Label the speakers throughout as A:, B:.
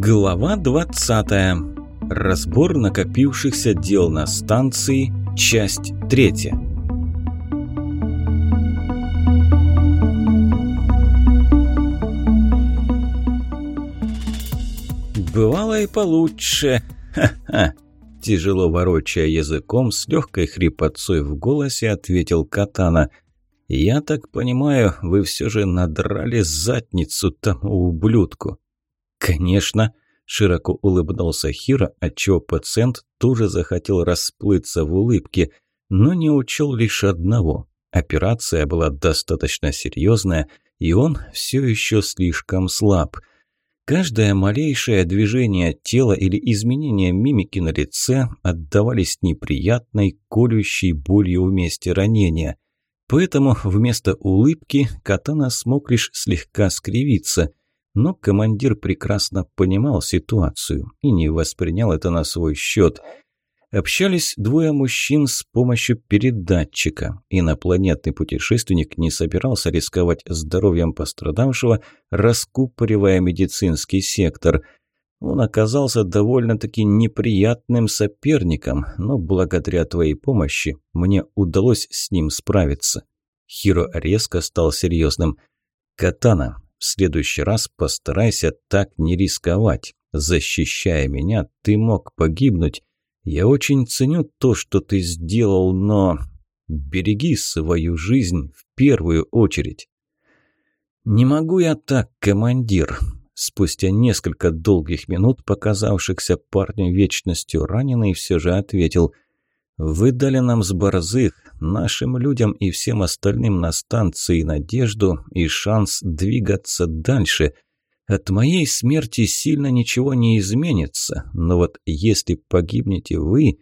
A: Глава 20. Разбор накопившихся дел на станции. Часть 3. Бывало и получше. Ха-ха. Тяжело ворочая языком, с легкой хрипотцой в голосе ответил Катана. «Я так понимаю, вы все же надрали задницу тому ублюдку». «Конечно!» – широко улыбнулся Хиро, отчего пациент тоже захотел расплыться в улыбке, но не учел лишь одного. Операция была достаточно серьезная, и он все еще слишком слаб. Каждое малейшее движение тела или изменение мимики на лице отдавались неприятной, колющей болью в месте ранения. Поэтому вместо улыбки Катана смог лишь слегка скривиться – но командир прекрасно понимал ситуацию и не воспринял это на свой счет. Общались двое мужчин с помощью передатчика. Инопланетный путешественник не собирался рисковать здоровьем пострадавшего, раскупоривая медицинский сектор. Он оказался довольно-таки неприятным соперником, но благодаря твоей помощи мне удалось с ним справиться. Хиро резко стал серьезным. «Катана, в следующий раз постарайся так не рисковать. Защищая меня, ты мог погибнуть. Я очень ценю то, что ты сделал, но... Береги свою жизнь в первую очередь. «Не могу я так, командир», Спустя несколько долгих минут, показавшихся парню вечностью, раненый все же ответил – вы дали нам с борзых, нашим людям и всем остальным на станции надежду и шанс двигаться дальше. От моей смерти сильно ничего не изменится, но вот если погибнете вы,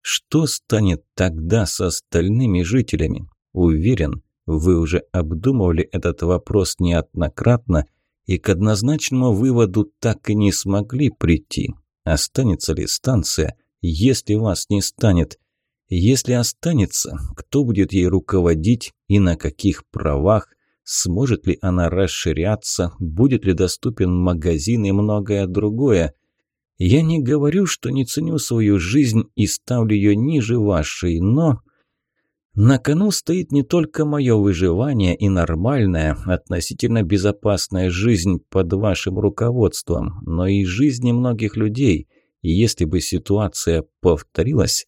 A: что станет тогда с остальными жителями? Уверен, вы уже обдумывали этот вопрос неоднократно и к однозначному выводу так и не смогли прийти. Останется ли станция, если вас не станет – если останется, кто будет ей руководить и на каких правах? Сможет ли она расширяться? Будет ли доступен магазин и многое другое? Я не говорю, что не ценю свою жизнь и ставлю ее ниже вашей, но... На кону стоит не только мое выживание и нормальная, относительно безопасная жизнь под вашим руководством, но и жизни многих людей. И если бы ситуация повторилась,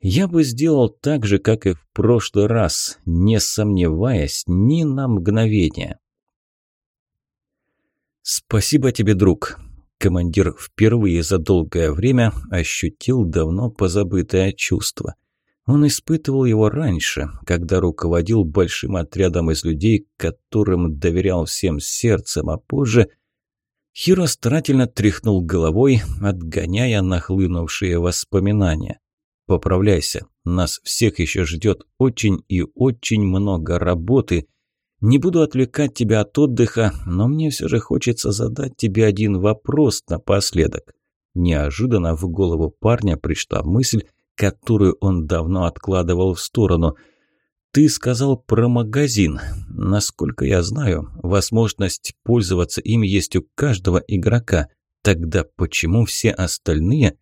A: я бы сделал так же, как и в прошлый раз, не сомневаясь ни на мгновение. «Спасибо тебе, друг!» Командир впервые за долгое время ощутил давно позабытое чувство. Он испытывал его раньше, когда руководил большим отрядом из людей, которым доверял всем сердцем, а позже Хиро старательно тряхнул головой, отгоняя нахлынувшие воспоминания. Поправляйся, нас всех еще ждет очень и очень много работы. Не буду отвлекать тебя от отдыха, но мне все же хочется задать тебе один вопрос напоследок. Неожиданно в голову парня пришла мысль, которую он давно откладывал в сторону. Ты сказал про магазин. Насколько я знаю, возможность пользоваться им есть у каждого игрока. Тогда почему все остальные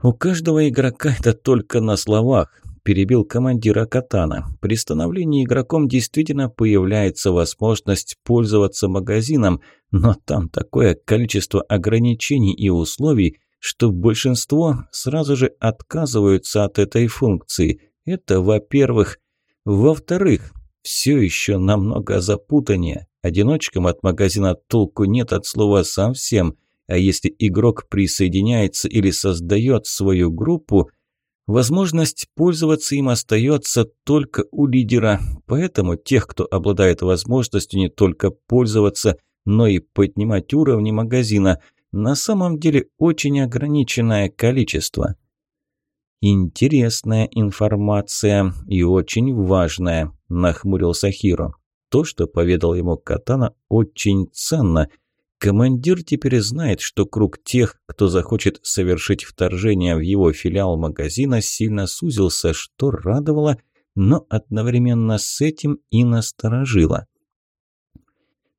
A: «У каждого игрока это только на словах», – перебил командира Катана. «При становлении игроком действительно появляется возможность пользоваться магазином, но там такое количество ограничений и условий, что большинство сразу же отказываются от этой функции. Это во-первых. Во-вторых, все еще намного запутаннее. Одиночкам от магазина толку нет от слова совсем – а если игрок присоединяется или создает свою группу, возможность пользоваться им остается только у лидера. Поэтому тех, кто обладает возможностью не только пользоваться, но и поднимать уровни магазина, на самом деле очень ограниченное количество. «Интересная информация и очень важная», – нахмурился Хиро. То, что поведал ему Катана, очень ценно – Командир теперь знает, что круг тех, кто захочет совершить вторжение в его филиал магазина, сильно сузился, что радовало, но одновременно с этим и насторожило.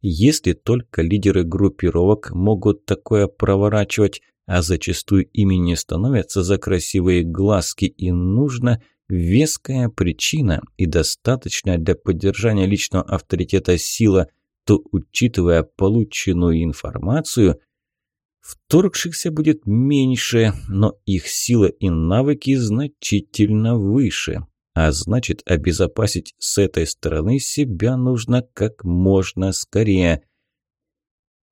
A: если только лидеры группировок могут такое проворачивать, а зачастую ими не становятся за красивые глазки, и нужно веская причина и достаточная для поддержания личного авторитета сила, то, учитывая полученную информацию, вторгшихся будет меньше, но их сила и навыки значительно выше. А значит, обезопасить с этой стороны себя нужно как можно скорее.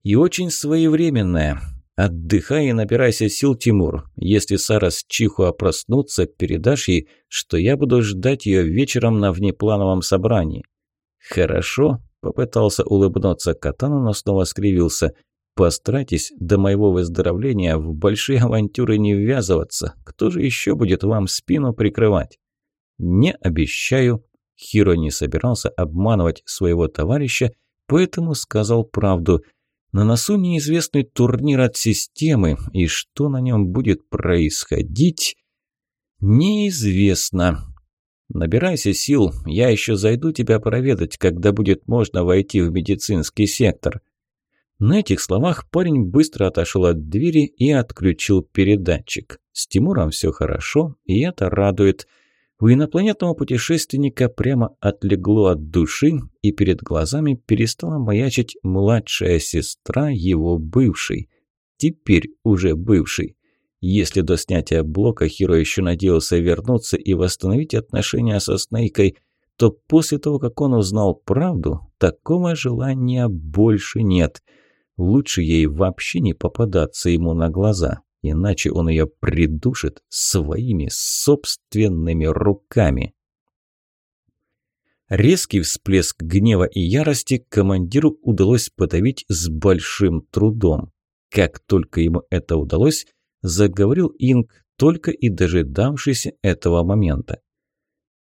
A: И очень своевременное. Отдыхай и набирайся сил, Тимур. Если Сара с Чихуа проснутся, передашь ей, что я буду ждать ее вечером на внеплановом собрании. Хорошо, попытался улыбнуться Катану, но снова скривился. Постарайтесь до моего выздоровления в большие авантюры не ввязываться. Кто же еще будет вам спину прикрывать? «Не обещаю». Хиро не собирался обманывать своего товарища, поэтому сказал правду. На носу неизвестный турнир от системы, и что на нем будет происходить, неизвестно. Набирайся сил, я еще зайду тебя проведать, когда будет можно войти в медицинский сектор. На этих словах парень быстро отошел от двери и отключил передатчик. С Тимуром все хорошо, и это радует – у инопланетного путешественника прямо отлегло от души, и перед глазами перестала маячить младшая сестра его бывшей. Теперь уже бывшей. Если до снятия блока Хиро еще надеялся вернуться и восстановить отношения со Снейкой, то после того, как он узнал правду, такого желания больше нет. Лучше ей вообще не попадаться ему на глаза иначе он ее придушит своими собственными руками. Резкий всплеск гнева и ярости командиру удалось подавить с большим трудом. Как только ему это удалось, заговорил Инг, только и дожидавшийся этого момента.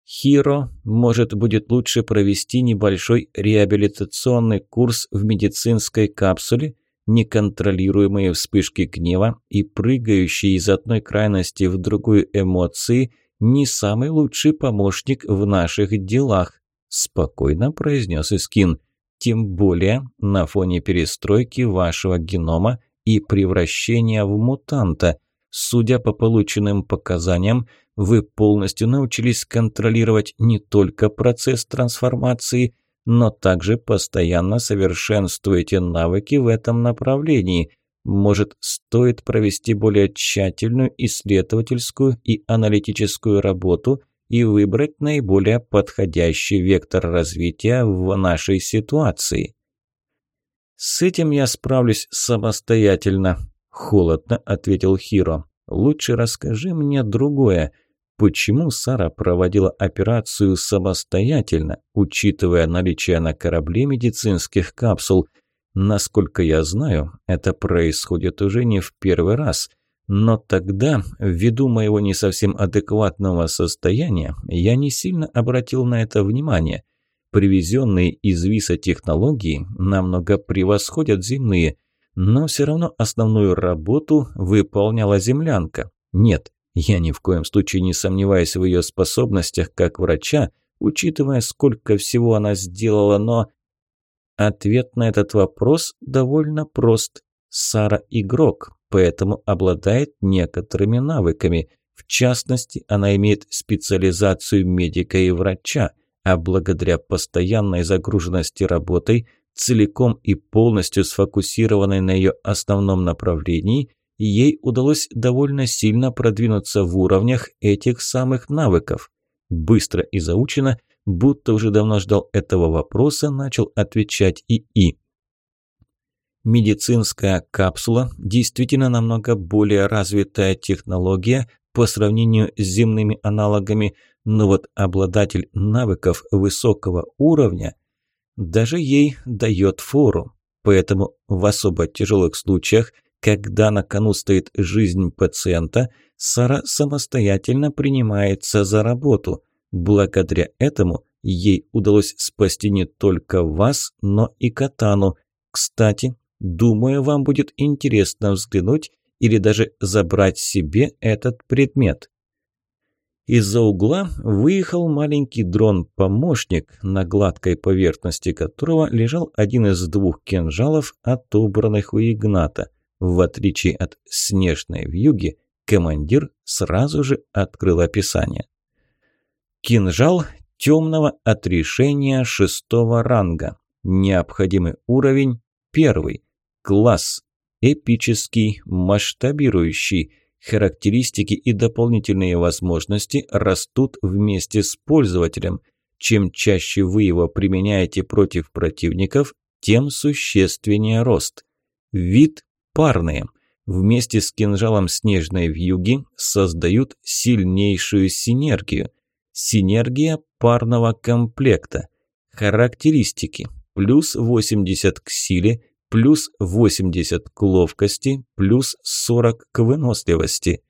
A: «Хиро, может, будет лучше провести небольшой реабилитационный курс в медицинской капсуле? неконтролируемые вспышки гнева и прыгающие из одной крайности в другую эмоции не самый лучший помощник в наших делах, спокойно произнес Искин. Тем более на фоне перестройки вашего генома и превращения в мутанта. Судя по полученным показаниям, вы полностью научились контролировать не только процесс трансформации, но также постоянно совершенствуете навыки в этом направлении. Может, стоит провести более тщательную исследовательскую и аналитическую работу и выбрать наиболее подходящий вектор развития в нашей ситуации. «С этим я справлюсь самостоятельно», – холодно ответил Хиро. «Лучше расскажи мне другое. Почему Сара проводила операцию самостоятельно, учитывая наличие на корабле медицинских капсул? Насколько я знаю, это происходит уже не в первый раз. Но тогда, ввиду моего не совсем адекватного состояния, я не сильно обратил на это внимание. Привезенные из ВИСа технологии намного превосходят земные, но все равно основную работу выполняла землянка. Нет, я ни в коем случае не сомневаюсь в ее способностях как врача, учитывая, сколько всего она сделала, но... Ответ на этот вопрос довольно прост. Сара – игрок, поэтому обладает некоторыми навыками. В частности, она имеет специализацию медика и врача, а благодаря постоянной загруженности работой, целиком и полностью сфокусированной на ее основном направлении – ей удалось довольно сильно продвинуться в уровнях этих самых навыков. Быстро и заучено, будто уже давно ждал этого вопроса, начал отвечать ИИ. Медицинская капсула действительно намного более развитая технология по сравнению с земными аналогами, но вот обладатель навыков высокого уровня даже ей дает фору. Поэтому в особо тяжелых случаях когда на кону стоит жизнь пациента, Сара самостоятельно принимается за работу. Благодаря этому ей удалось спасти не только вас, но и Катану. Кстати, думаю, вам будет интересно взглянуть или даже забрать себе этот предмет. Из-за угла выехал маленький дрон-помощник, на гладкой поверхности которого лежал один из двух кинжалов, отобранных у Игната. В отличие от снежной вьюги, командир сразу же открыл описание. Кинжал темного отрешения шестого ранга. Необходимый уровень первый. Класс. Эпический, масштабирующий – Характеристики и дополнительные возможности растут вместе с пользователем. Чем чаще вы его применяете против противников, тем существеннее рост. Вид парные. Вместе с кинжалом снежной вьюги создают сильнейшую синергию. Синергия парного комплекта. Характеристики. Плюс 80 к силе, плюс 80 к ловкости, плюс 40 к выносливости.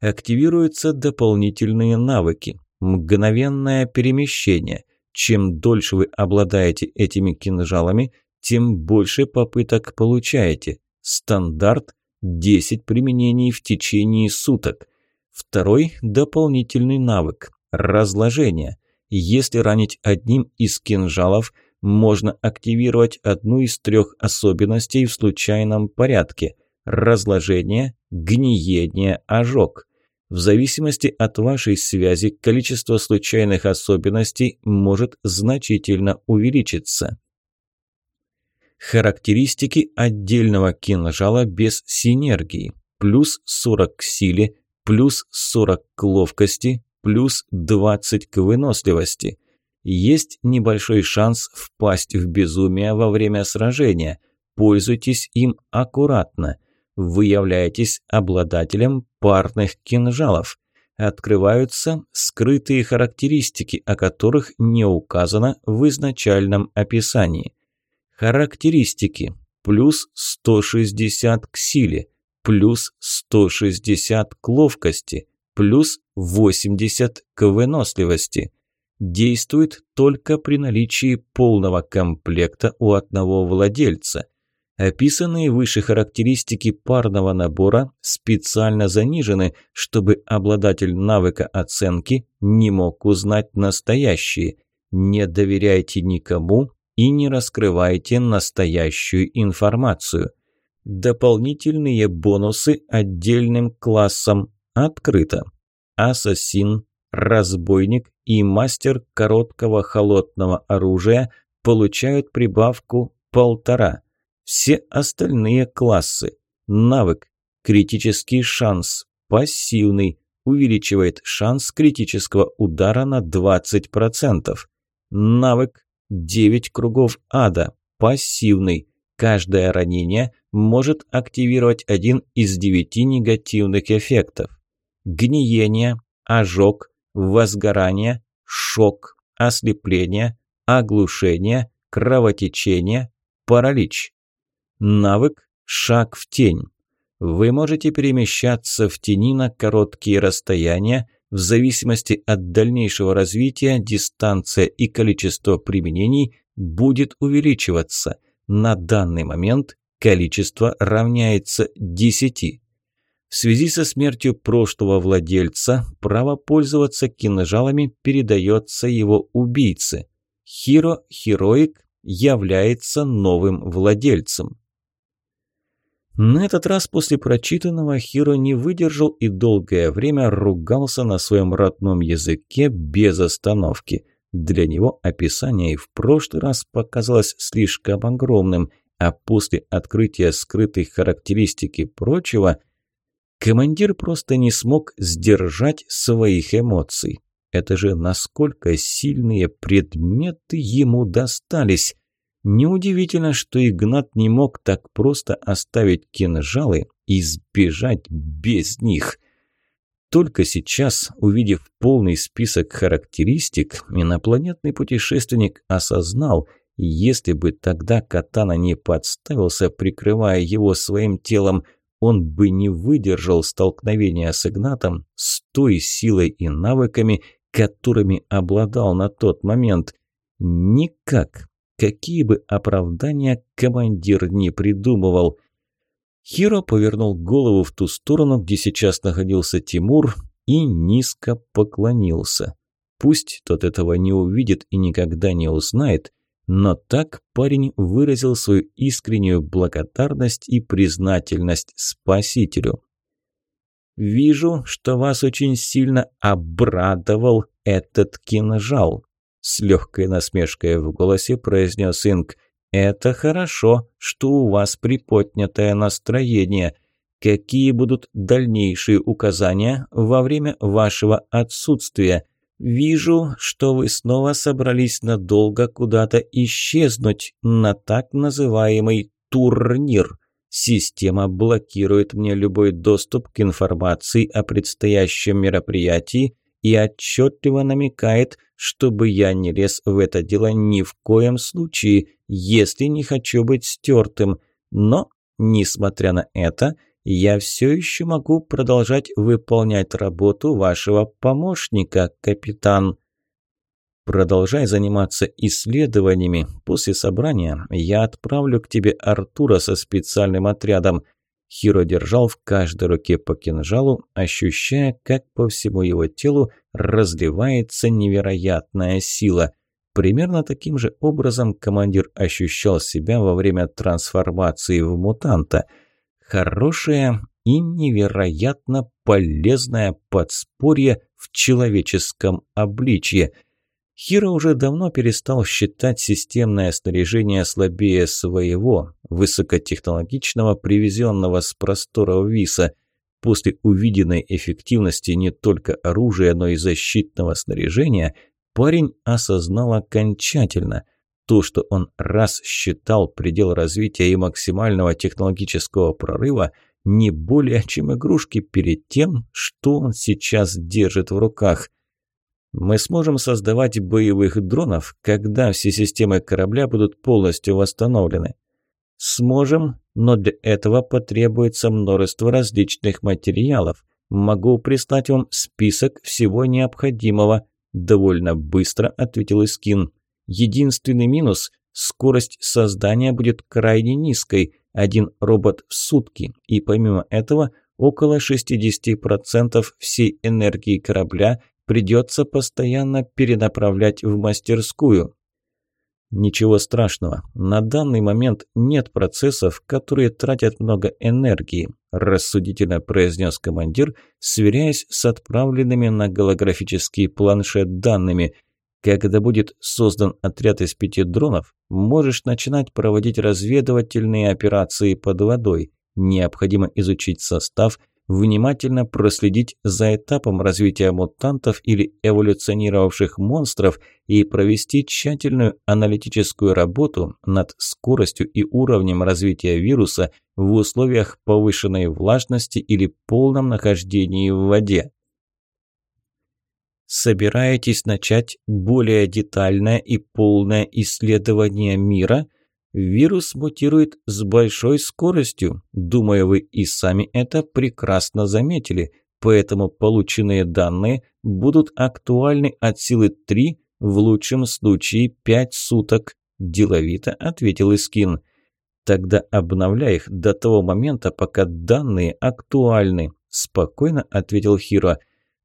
A: Активируются дополнительные навыки. Мгновенное перемещение. Чем дольше вы обладаете этими кинжалами, тем больше попыток получаете. Стандарт – 10 применений в течение суток. Второй – дополнительный навык – разложение. Если ранить одним из кинжалов – можно активировать одну из трех особенностей в случайном порядке – разложение, гниение, ожог. В зависимости от вашей связи количество случайных особенностей может значительно увеличиться. Характеристики отдельного кинжала без синергии. Плюс 40 к силе, плюс 40 к ловкости, плюс 20 к выносливости – есть небольшой шанс впасть в безумие во время сражения. Пользуйтесь им аккуратно. Вы являетесь обладателем парных кинжалов. Открываются скрытые характеристики, о которых не указано в изначальном описании. Характеристики. Плюс 160 к силе, плюс 160 к ловкости, плюс 80 к выносливости – действует только при наличии полного комплекта у одного владельца. Описанные выше характеристики парного набора специально занижены, чтобы обладатель навыка оценки не мог узнать настоящие. Не доверяйте никому и не раскрывайте настоящую информацию. Дополнительные бонусы отдельным классам открыто. Ассасин, разбойник и мастер короткого холодного оружия получают прибавку полтора. Все остальные классы. Навык. Критический шанс. Пассивный. Увеличивает шанс критического удара на 20%. Навык. 9 кругов ада. Пассивный. Каждое ранение может активировать один из девяти негативных эффектов. Гниение, ожог, возгорание, шок, ослепление, оглушение, кровотечение, паралич. Навык «Шаг в тень». Вы можете перемещаться в тени на короткие расстояния, в зависимости от дальнейшего развития дистанция и количество применений будет увеличиваться. На данный момент количество равняется 10. В связи со смертью прошлого владельца право пользоваться кинжалами передается его убийце. Хиро Хероик является новым владельцем. На этот раз после прочитанного Хиро не выдержал и долгое время ругался на своем родном языке без остановки. Для него описание и в прошлый раз показалось слишком огромным, а после открытия скрытых характеристик и прочего – Командир просто не смог сдержать своих эмоций. Это же насколько сильные предметы ему достались. Неудивительно, что Игнат не мог так просто оставить кинжалы и сбежать без них. Только сейчас, увидев полный список характеристик, инопланетный путешественник осознал, если бы тогда Катана не подставился, прикрывая его своим телом, он бы не выдержал столкновения с Игнатом с той силой и навыками, которыми обладал на тот момент. Никак. Какие бы оправдания командир не придумывал. Хиро повернул голову в ту сторону, где сейчас находился Тимур, и низко поклонился. Пусть тот этого не увидит и никогда не узнает, но так парень выразил свою искреннюю благодарность и признательность спасителю. «Вижу, что вас очень сильно обрадовал этот кинжал», с легкой насмешкой в голосе произнес Инг. «Это хорошо, что у вас приподнятое настроение. Какие будут дальнейшие указания во время вашего отсутствия? Вижу, что вы снова собрались надолго куда-то исчезнуть на так называемый турнир. Система блокирует мне любой доступ к информации о предстоящем мероприятии и отчетливо намекает, чтобы я не лез в это дело ни в коем случае, если не хочу быть стертым. Но, несмотря на это, я все еще могу продолжать выполнять работу вашего помощника, капитан. Продолжай заниматься исследованиями. После собрания я отправлю к тебе Артура со специальным отрядом. Хиро держал в каждой руке по кинжалу, ощущая, как по всему его телу разливается невероятная сила. Примерно таким же образом командир ощущал себя во время трансформации в мутанта. Хорошее и невероятно полезное подспорье в человеческом обличье – Хиро уже давно перестал считать системное снаряжение слабее своего, высокотехнологичного, привезенного с просторов Виса. После увиденной эффективности не только оружия, но и защитного снаряжения, парень осознал окончательно – то, что он раз считал предел развития и максимального технологического прорыва, не более чем игрушки перед тем, что он сейчас держит в руках. Мы сможем создавать боевых дронов, когда все системы корабля будут полностью восстановлены. Сможем, но для этого потребуется множество различных материалов. Могу прислать вам список всего необходимого, довольно быстро ответил Искин. Единственный минус – скорость создания будет крайне низкой, один робот в сутки, и помимо этого около 60% всей энергии корабля придется постоянно перенаправлять в мастерскую. Ничего страшного. На данный момент нет процессов, которые тратят много энергии, рассудительно произнес командир, сверяясь с отправленными на голографический планшет данными. Когда будет создан отряд из пяти дронов, можешь начинать проводить разведывательные операции под водой. Необходимо изучить состав – внимательно проследить за этапом развития мутантов или эволюционировавших монстров и провести тщательную аналитическую работу над скоростью и уровнем развития вируса в условиях повышенной влажности или полном нахождении в воде. Собираетесь начать более детальное и полное исследование мира – Вирус мутирует с большой скоростью. Думаю, вы и сами это прекрасно заметили. Поэтому полученные данные будут актуальны от силы 3, в лучшем случае 5 суток, деловито ответил Искин. Тогда обновляй их до того момента, пока данные актуальны, спокойно ответил Хиро.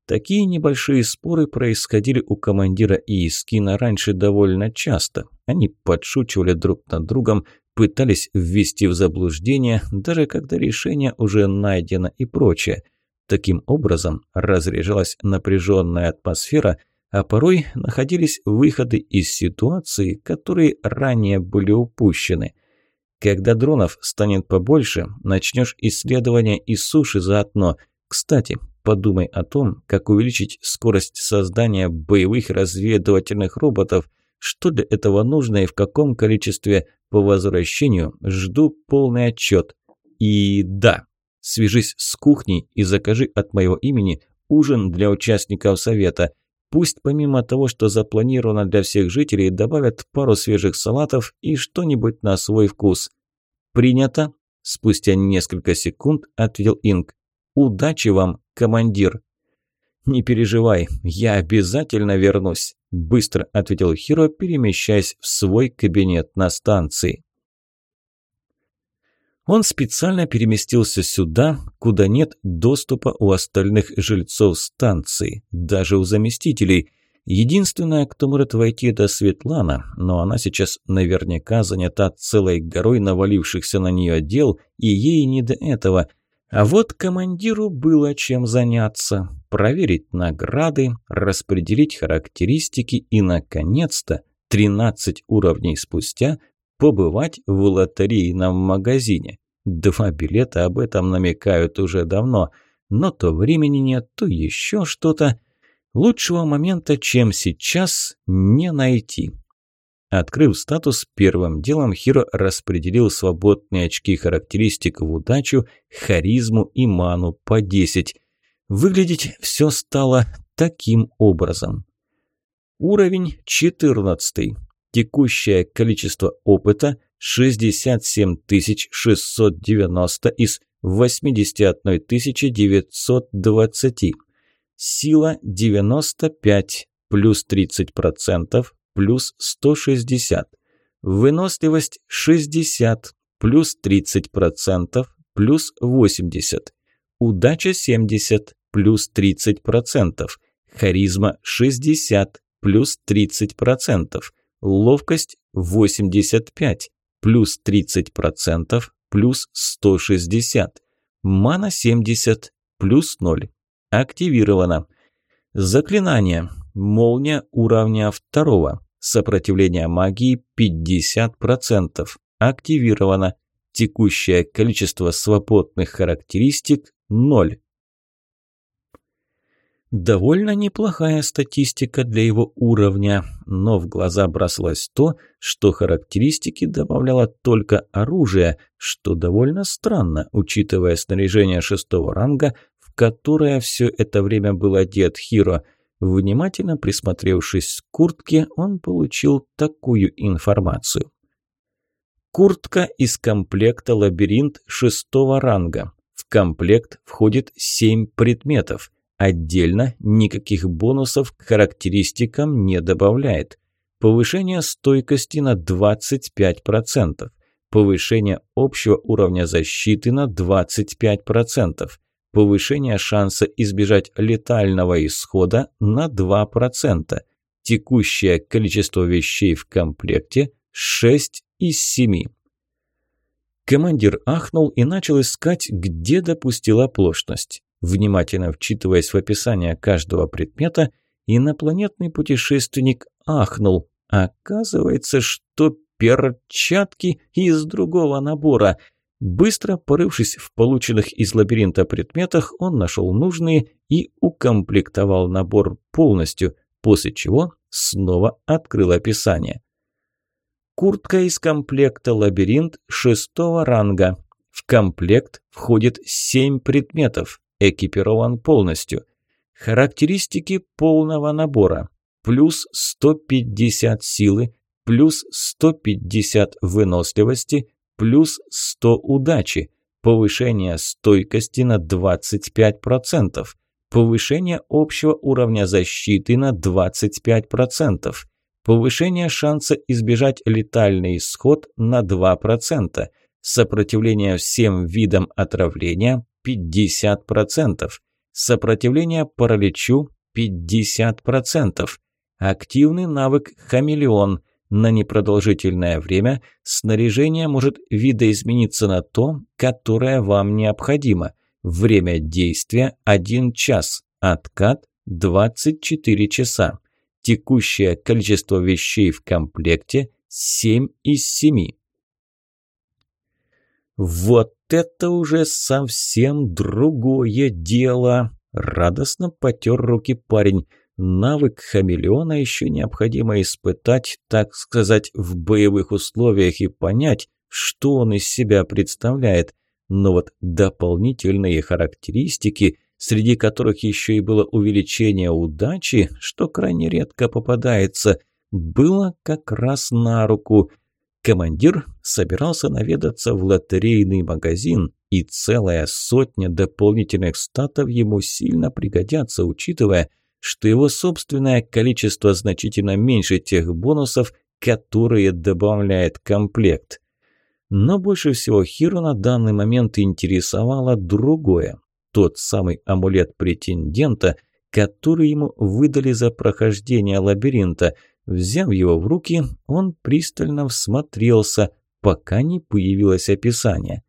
A: Такие небольшие споры происходили у командира и Искина раньше довольно часто. Они подшучивали друг над другом, пытались ввести в заблуждение, даже когда решение уже найдено и прочее. Таким образом разряжалась напряженная атмосфера, а порой находились выходы из ситуации, которые ранее были упущены. Когда дронов станет побольше, начнешь исследование и суши заодно. Кстати, Подумай о том, как увеличить скорость создания боевых разведывательных роботов, что для этого нужно и в каком количестве. По возвращению жду полный отчет. И да, свяжись с кухней и закажи от моего имени ужин для участников совета. Пусть помимо того, что запланировано для всех жителей, добавят пару свежих салатов и что-нибудь на свой вкус. Принято. Спустя несколько секунд ответил Инг. Удачи вам, командир!» «Не переживай, я обязательно вернусь», – быстро ответил Хиро, перемещаясь в свой кабинет на станции. Он специально переместился сюда, куда нет доступа у остальных жильцов станции, даже у заместителей. Единственная, кто может войти, это Светлана, но она сейчас наверняка занята целой горой навалившихся на нее дел, и ей не до этого – а вот командиру было чем заняться. Проверить награды, распределить характеристики и, наконец-то, 13 уровней спустя, побывать в лотерейном магазине. Два билета об этом намекают уже давно, но то времени нет, то еще что-то. Лучшего момента, чем сейчас, не найти. Открыв статус, первым делом Хиро распределил свободные очки характеристик в удачу, харизму и ману по 10. Выглядеть все стало таким образом. Уровень 14. Текущее количество опыта 67 690 из 81 920. Сила 95 плюс 30%, плюс 160. Выносливость 60 плюс 30% плюс 80. Удача 70 плюс 30%. Харизма 60 плюс 30%. Ловкость 85 плюс 30% плюс 160. Мана 70 плюс 0. Активировано. Заклинание. Молния уровня второго. Сопротивление магии 50%. Активировано. Текущее количество свободных характеристик – 0. Довольно неплохая статистика для его уровня, но в глаза бросалось то, что характеристики добавляло только оружие, что довольно странно, учитывая снаряжение шестого ранга, в которое все это время был одет Хиро – Внимательно присмотревшись к куртке, он получил такую информацию. Куртка из комплекта «Лабиринт» шестого ранга. В комплект входит 7 предметов. Отдельно никаких бонусов к характеристикам не добавляет. Повышение стойкости на 25%. Повышение общего уровня защиты на 25% повышение шанса избежать летального исхода на 2%. Текущее количество вещей в комплекте – 6 из 7. Командир ахнул и начал искать, где допустил оплошность. Внимательно вчитываясь в описание каждого предмета, инопланетный путешественник ахнул. Оказывается, что перчатки из другого набора – Быстро порывшись в полученных из лабиринта предметах, он нашел нужные и укомплектовал набор полностью, после чего снова открыл описание. Куртка из комплекта «Лабиринт» шестого ранга. В комплект входит 7 предметов, экипирован полностью. Характеристики полного набора. Плюс 150 силы, плюс 150 выносливости, плюс 100 удачи, повышение стойкости на 25%, повышение общего уровня защиты на 25%, повышение шанса избежать летальный исход на 2%, сопротивление всем видам отравления 50%, сопротивление параличу 50%, активный навык «Хамелеон», на непродолжительное время снаряжение может видоизмениться на то, которое вам необходимо. Время действия – 1 час, откат – 24 часа. Текущее количество вещей в комплекте – 7 из 7. «Вот это уже совсем другое дело!» Радостно потер руки парень. Навык хамелеона еще необходимо испытать, так сказать, в боевых условиях и понять, что он из себя представляет. Но вот дополнительные характеристики, среди которых еще и было увеличение удачи, что крайне редко попадается, было как раз на руку. Командир собирался наведаться в лотерейный магазин, и целая сотня дополнительных статов ему сильно пригодятся, учитывая, что его собственное количество значительно меньше тех бонусов, которые добавляет комплект. Но больше всего Хиру на данный момент интересовало другое. Тот самый амулет претендента, который ему выдали за прохождение лабиринта. Взяв его в руки, он пристально всмотрелся, пока не появилось описание.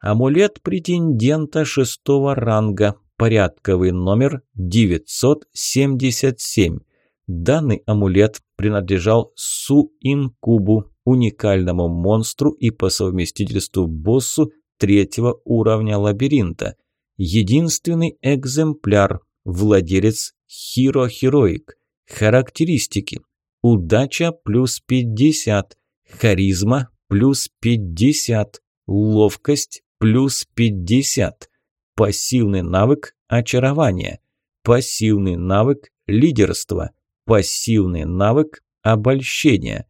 A: Амулет претендента шестого ранга, порядковый номер 977. Данный амулет принадлежал Су-Инкубу, уникальному монстру и по совместительству боссу третьего уровня лабиринта. Единственный экземпляр, владелец Хиро Хероик. Характеристики. Удача плюс 50, харизма плюс 50, ловкость плюс 50, пассивный навык очарование, пассивный навык лидерство, пассивный навык обольщение,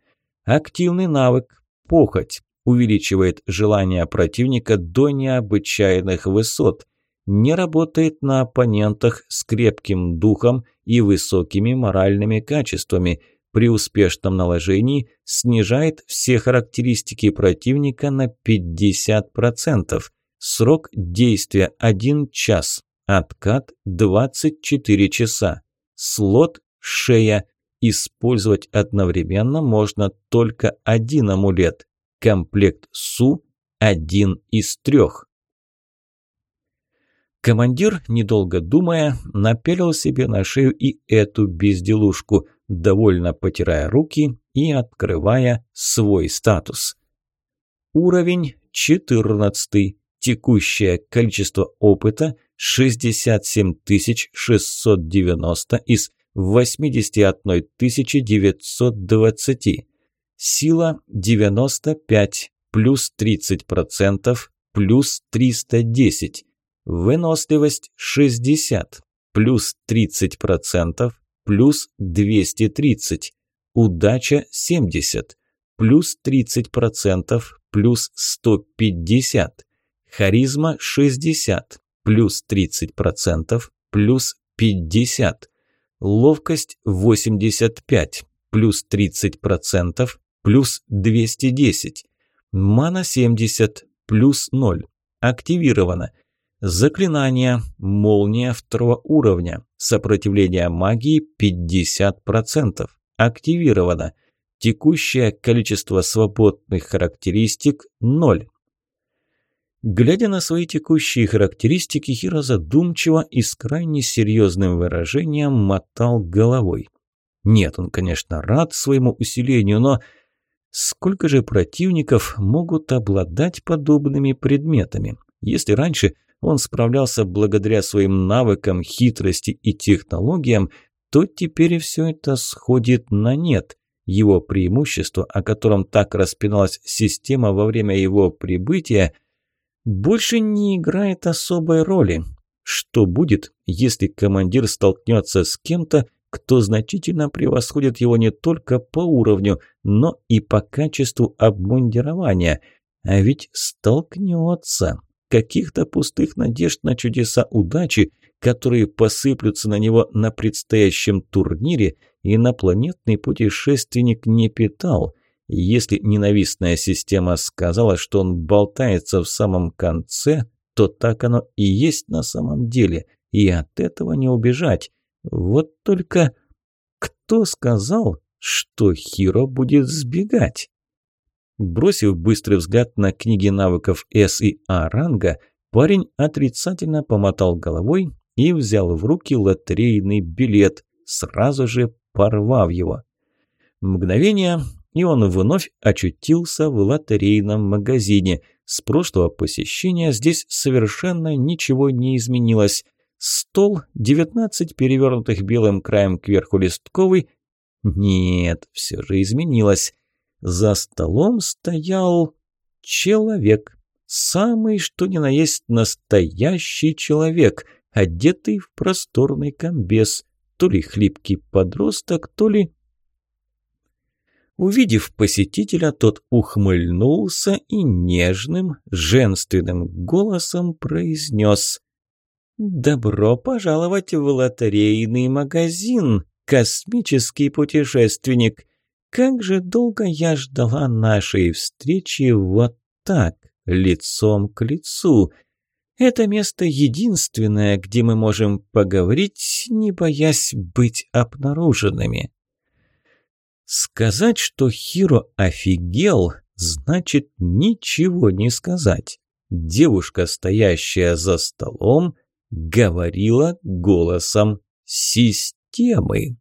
A: активный навык похоть, увеличивает желание противника до необычайных высот, не работает на оппонентах с крепким духом и высокими моральными качествами – при успешном наложении снижает все характеристики противника на 50%. Срок действия 1 час. Откат 24 часа. Слот шея. Использовать одновременно можно только один амулет. Комплект СУ – один из трех. Командир, недолго думая, напялил себе на шею и эту безделушку, довольно потирая руки и открывая свой статус. Уровень 14. Текущее количество опыта 67 690 из 81 920. Сила 95 плюс 30% плюс 310. Выносливость 60 плюс 30% плюс 230. Удача 70 плюс 30% плюс 150. Харизма 60 плюс 30% плюс 50. Ловкость 85 плюс 30% плюс 210. Мана 70 плюс 0. Активировано. Заклинание «Молния второго уровня». Сопротивление магии 50%. Активировано. Текущее количество свободных характеристик – 0. Глядя на свои текущие характеристики, Хиро задумчиво и с крайне серьезным выражением мотал головой. Нет, он, конечно, рад своему усилению, но сколько же противников могут обладать подобными предметами? Если раньше он справлялся благодаря своим навыкам, хитрости и технологиям, то теперь все это сходит на нет. Его преимущество, о котором так распиналась система во время его прибытия, больше не играет особой роли. Что будет, если командир столкнется с кем-то, кто значительно превосходит его не только по уровню, но и по качеству обмундирования? А ведь столкнется каких-то пустых надежд на чудеса удачи, которые посыплются на него на предстоящем турнире, инопланетный путешественник не питал. Если ненавистная система сказала, что он болтается в самом конце, то так оно и есть на самом деле, и от этого не убежать. Вот только кто сказал, что Хиро будет сбегать? Бросив быстрый взгляд на книги навыков С и А ранга, парень отрицательно помотал головой и взял в руки лотерейный билет, сразу же порвав его. Мгновение, и он вновь очутился в лотерейном магазине. С прошлого посещения здесь совершенно ничего не изменилось. Стол, 19 перевернутых белым краем кверху листковый. Нет, все же изменилось. За столом стоял человек. Самый что ни на есть настоящий человек, одетый в просторный комбез. То ли хлипкий подросток, то ли... Увидев посетителя, тот ухмыльнулся и нежным, женственным голосом произнес «Добро пожаловать в лотерейный магазин, космический путешественник! как же долго я ждала нашей встречи вот так, лицом к лицу. Это место единственное, где мы можем поговорить, не боясь быть обнаруженными. Сказать, что Хиро офигел, значит ничего не сказать. Девушка, стоящая за столом, говорила голосом системы.